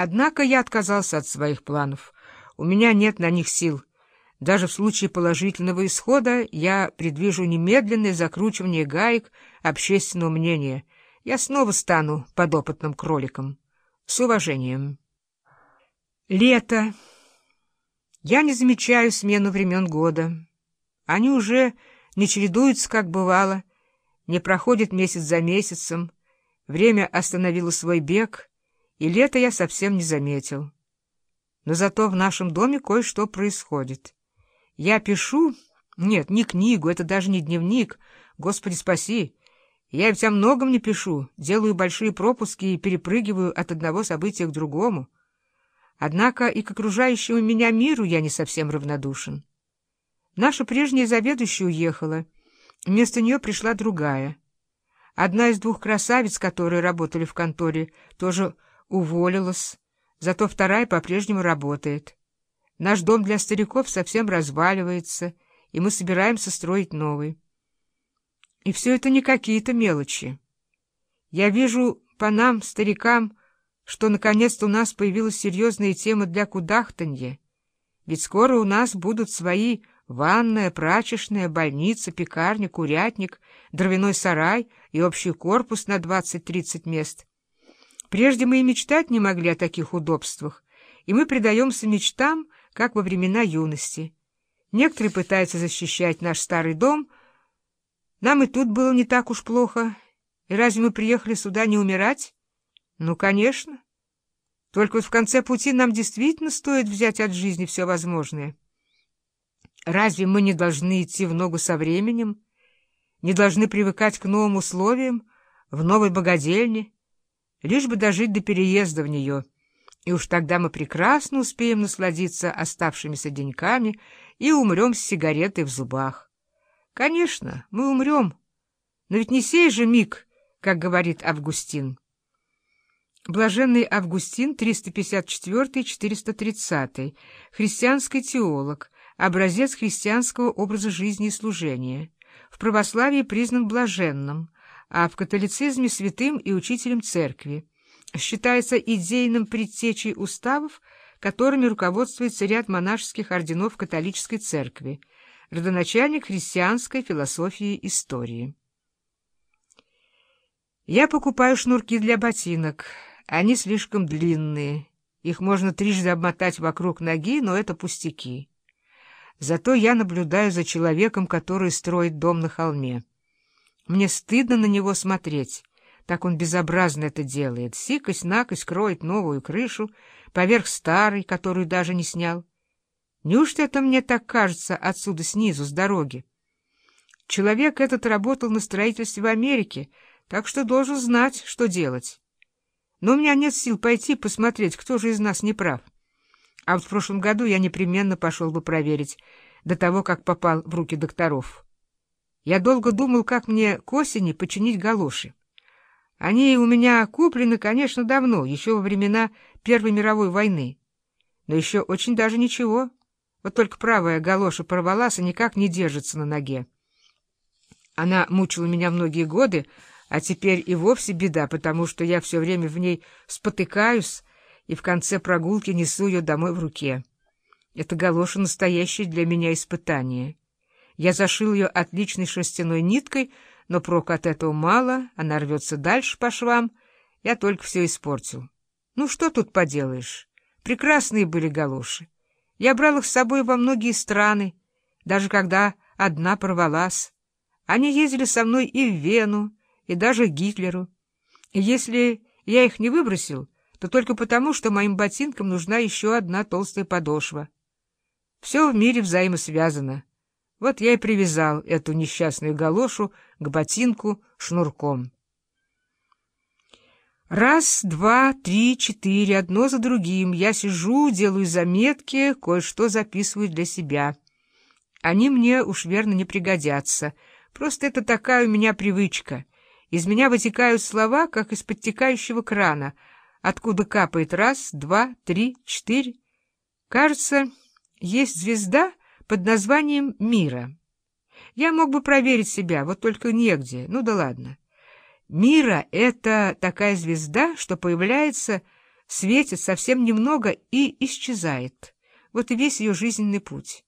Однако я отказался от своих планов. У меня нет на них сил. Даже в случае положительного исхода я предвижу немедленное закручивание гаек общественного мнения. Я снова стану подопытным кроликом. С уважением. Лето. Я не замечаю смену времен года. Они уже не чередуются, как бывало, не проходят месяц за месяцем. Время остановило свой бег, и лето я совсем не заметил. Но зато в нашем доме кое-что происходит. Я пишу... Нет, не книгу, это даже не дневник. Господи, спаси! Я ведь о многом не пишу, делаю большие пропуски и перепрыгиваю от одного события к другому. Однако и к окружающему меня миру я не совсем равнодушен. Наша прежняя заведующая уехала. Вместо нее пришла другая. Одна из двух красавиц, которые работали в конторе, тоже уволилась, зато вторая по-прежнему работает. Наш дом для стариков совсем разваливается, и мы собираемся строить новый. И все это не какие-то мелочи. Я вижу по нам, старикам, что наконец-то у нас появилась серьезная тема для кудахтанья. Ведь скоро у нас будут свои ванная, прачечная, больница, пекарня, курятник, дровяной сарай и общий корпус на 20-30 мест. Прежде мы и мечтать не могли о таких удобствах, и мы предаемся мечтам, как во времена юности. Некоторые пытаются защищать наш старый дом. Нам и тут было не так уж плохо. И разве мы приехали сюда не умирать? Ну, конечно. Только вот в конце пути нам действительно стоит взять от жизни все возможное. Разве мы не должны идти в ногу со временем? Не должны привыкать к новым условиям, в новой богадельне, лишь бы дожить до переезда в нее — и уж тогда мы прекрасно успеем насладиться оставшимися деньками и умрем с сигаретой в зубах. Конечно, мы умрем, но ведь не сей же миг, как говорит Августин. Блаженный Августин, 354-430, христианский теолог, образец христианского образа жизни и служения. В православии признан блаженным, а в католицизме святым и учителем церкви считается идейным предтечей уставов, которыми руководствуется ряд монашеских орденов католической церкви, родоначальник христианской философии истории. Я покупаю шнурки для ботинок. Они слишком длинные. Их можно трижды обмотать вокруг ноги, но это пустяки. Зато я наблюдаю за человеком, который строит дом на холме. Мне стыдно на него смотреть. Так он безобразно это делает. Сикость-накость кроет новую крышу поверх старой, которую даже не снял. Неужто это мне так кажется отсюда снизу, с дороги? Человек этот работал на строительстве в Америке, так что должен знать, что делать. Но у меня нет сил пойти посмотреть, кто же из нас не прав. А вот в прошлом году я непременно пошел бы проверить, до того, как попал в руки докторов. Я долго думал, как мне к осени починить галоши. Они у меня куплены, конечно, давно, еще во времена Первой мировой войны. Но еще очень даже ничего. Вот только правая галоша порвалась и никак не держится на ноге. Она мучила меня многие годы, а теперь и вовсе беда, потому что я все время в ней спотыкаюсь и в конце прогулки несу ее домой в руке. Эта галоша — настоящее для меня испытание. Я зашил ее отличной шерстяной ниткой — но прок от этого мало, она рвется дальше по швам. Я только все испортил. Ну, что тут поделаешь? Прекрасные были галоши. Я брал их с собой во многие страны, даже когда одна порвалась. Они ездили со мной и в Вену, и даже Гитлеру. И если я их не выбросил, то только потому, что моим ботинкам нужна еще одна толстая подошва. Все в мире взаимосвязано. Вот я и привязал эту несчастную галошу к ботинку шнурком. Раз, два, три, четыре, одно за другим. Я сижу, делаю заметки, кое-что записываю для себя. Они мне уж верно не пригодятся. Просто это такая у меня привычка. Из меня вытекают слова, как из подтекающего крана, откуда капает раз, два, три, четыре. Кажется, есть звезда — под названием «Мира». Я мог бы проверить себя, вот только негде. Ну да ладно. Мира — это такая звезда, что появляется светит совсем немного и исчезает. Вот и весь ее жизненный путь.